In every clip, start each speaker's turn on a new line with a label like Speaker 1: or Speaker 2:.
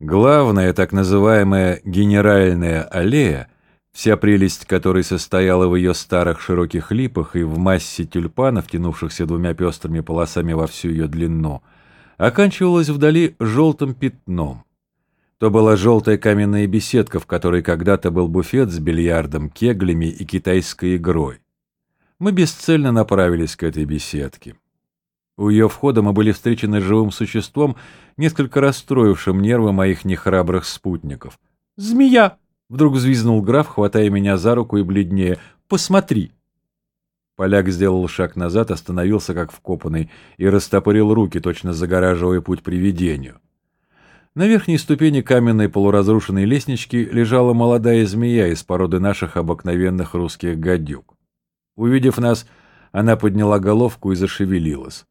Speaker 1: Главная, так называемая «генеральная аллея», вся прелесть которой состояла в ее старых широких липах и в массе тюльпанов, тянувшихся двумя пестрыми полосами во всю ее длину, оканчивалась вдали желтым пятном. То была желтая каменная беседка, в которой когда-то был буфет с бильярдом, кеглями и китайской игрой. Мы бесцельно направились к этой беседке. У ее входа мы были встречены живым существом, несколько расстроившим нервы моих нехрабрых спутников. «Змея!» — вдруг взвизнул граф, хватая меня за руку и бледнее. «Посмотри!» Поляк сделал шаг назад, остановился как вкопанный и растопырил руки, точно загораживая путь привидению. На верхней ступени каменной полуразрушенной лестнички лежала молодая змея из породы наших обыкновенных русских гадюк. Увидев нас, она подняла головку и зашевелилась.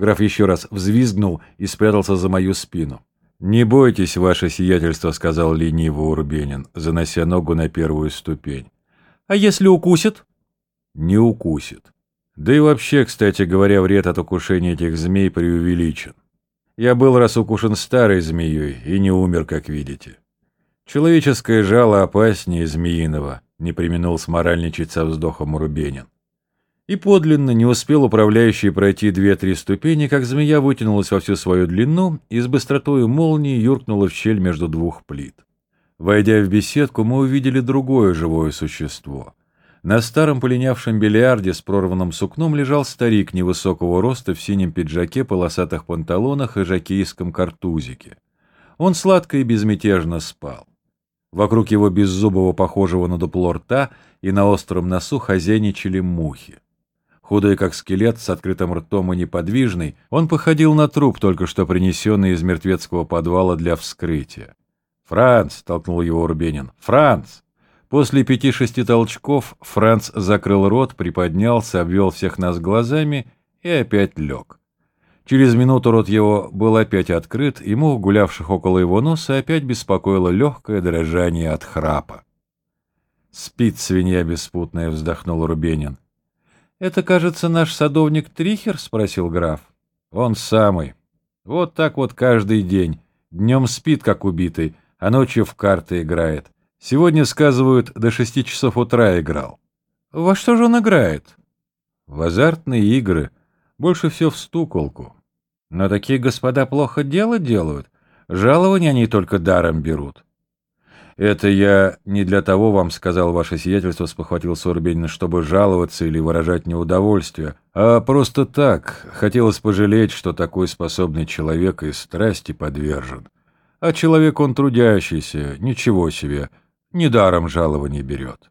Speaker 1: Граф еще раз взвизгнул и спрятался за мою спину. «Не бойтесь, ваше сиятельство», — сказал лениво Урбенин, занося ногу на первую ступень. «А если укусит?» «Не укусит. Да и вообще, кстати говоря, вред от укушения этих змей преувеличен. Я был раз укушен старой змеей и не умер, как видите. Человеческое жало опаснее змеиного», — не применул сморальничать со вздохом Урбенин. И подлинно не успел управляющий пройти две-три ступени, как змея вытянулась во всю свою длину и с быстротой молнии юркнула в щель между двух плит. Войдя в беседку, мы увидели другое живое существо. На старом полинявшем бильярде с прорванным сукном лежал старик невысокого роста в синем пиджаке, полосатых панталонах и жакейском картузике. Он сладко и безмятежно спал. Вокруг его беззубого, похожего на дупло рта и на остром носу хозяйничали мухи. Худой как скелет, с открытым ртом и неподвижный, он походил на труп, только что принесенный из мертвецкого подвала для вскрытия. «Франц!» — толкнул его Урбенин. «Франц!» После пяти-шести толчков Франц закрыл рот, приподнялся, обвел всех нас глазами и опять лег. Через минуту рот его был опять открыт, и мух, гулявших около его носа, опять беспокоило легкое дрожание от храпа. «Спит свинья беспутная», — вздохнул Рубенин. «Это, кажется, наш садовник Трихер?» — спросил граф. «Он самый. Вот так вот каждый день. Днем спит, как убитый, а ночью в карты играет. Сегодня, сказывают, до шести часов утра играл». «Во что же он играет?» «В азартные игры. Больше всего в стуколку. Но такие господа плохо дело делают. Жалования они только даром берут». «Это я не для того вам сказал ваше сиятельство», — спохватился Урбенин, «чтобы жаловаться или выражать неудовольствие, а просто так, хотелось пожалеть, что такой способный человек и страсти подвержен. А человек он трудящийся, ничего себе, недаром жалований берет».